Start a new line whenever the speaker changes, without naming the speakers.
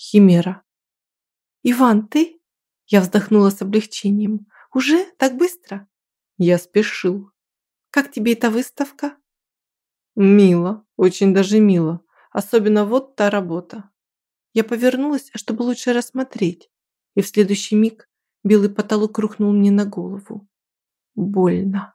Химера. «Иван, ты?» Я вздохнула с облегчением. «Уже? Так быстро?» Я спешил. «Как тебе эта выставка?» «Мило, очень даже мило. Особенно вот та работа». Я повернулась, чтобы лучше рассмотреть, и в следующий миг белый потолок рухнул мне на голову. Больно.